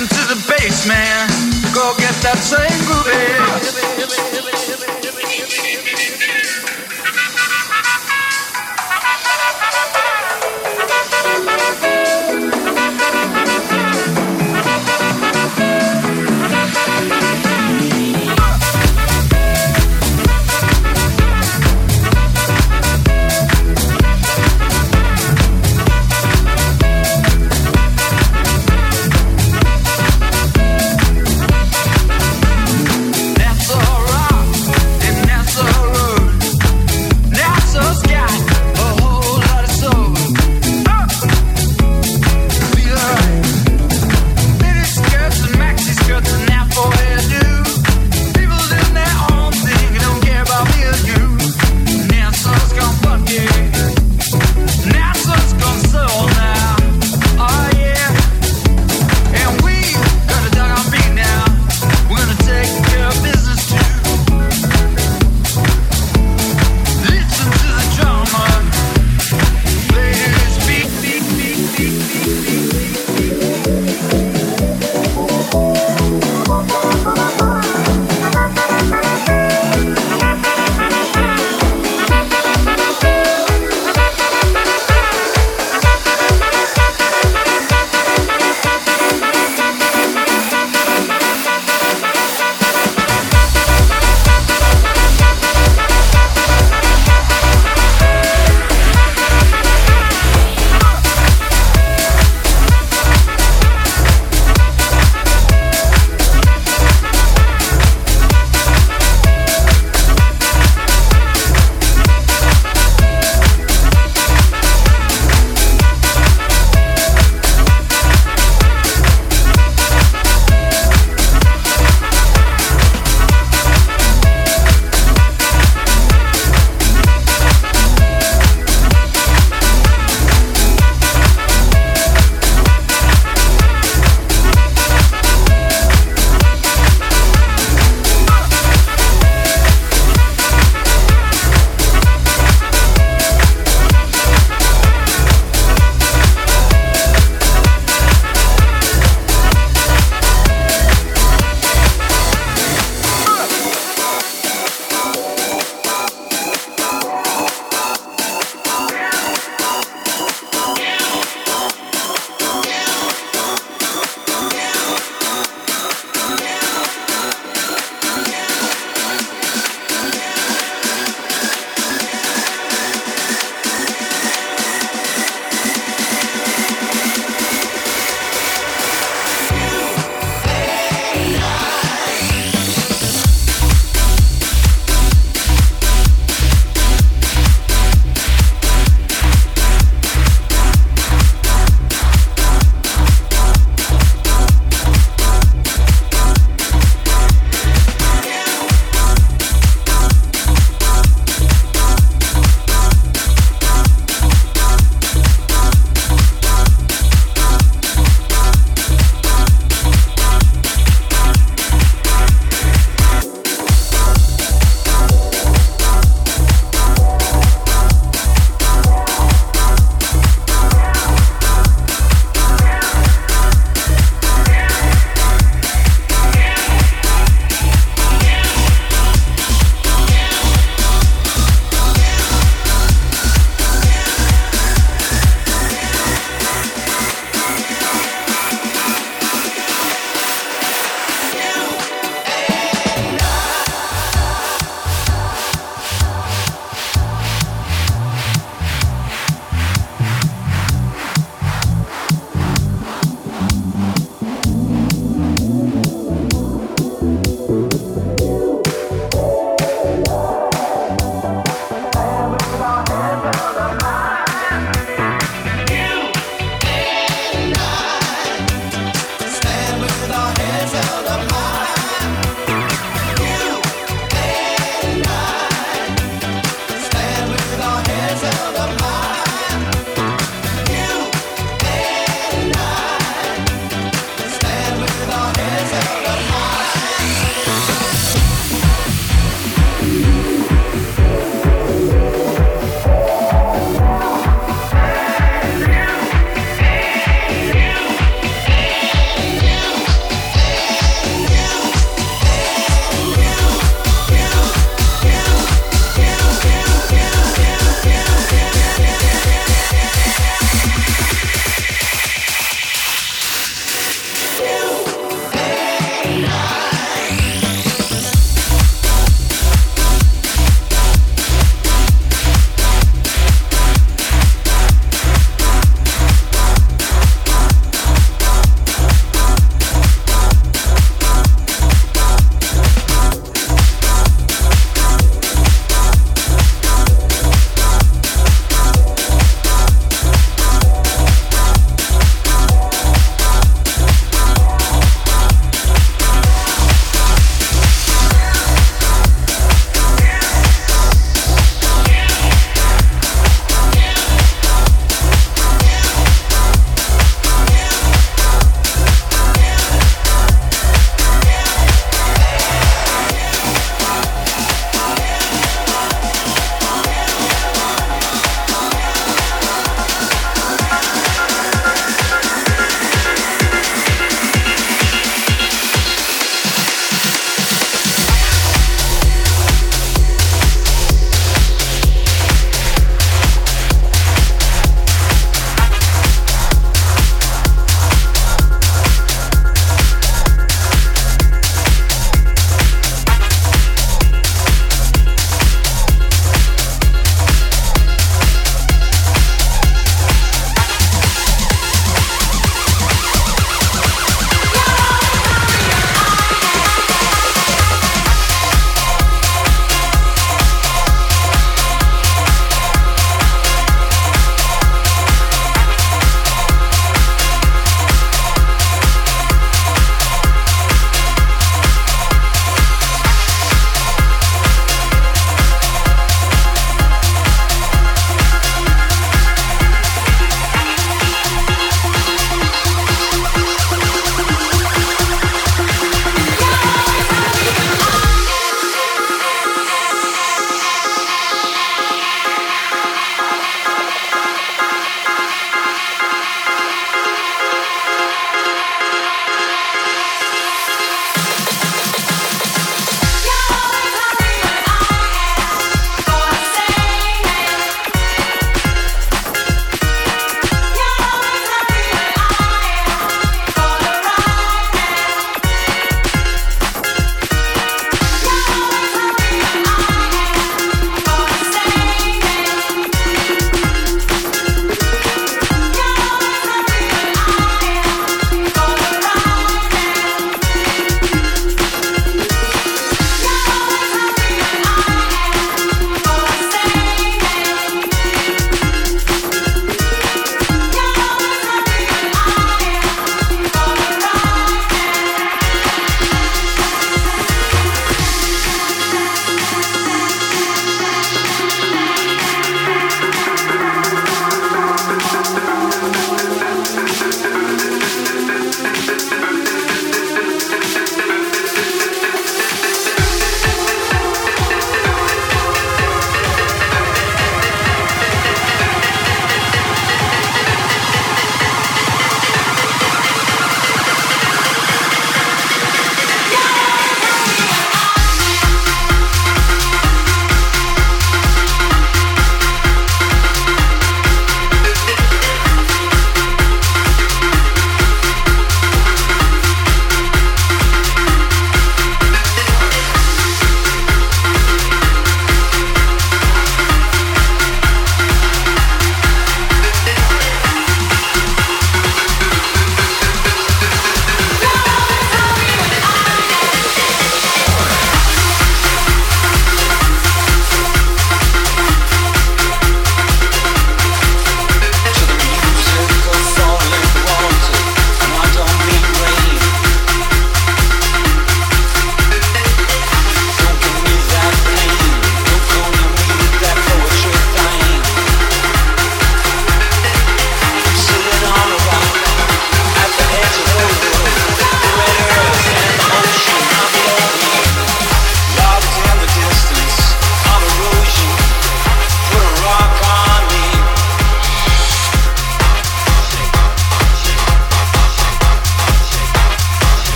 listen to the bass, man. Go get that same groove.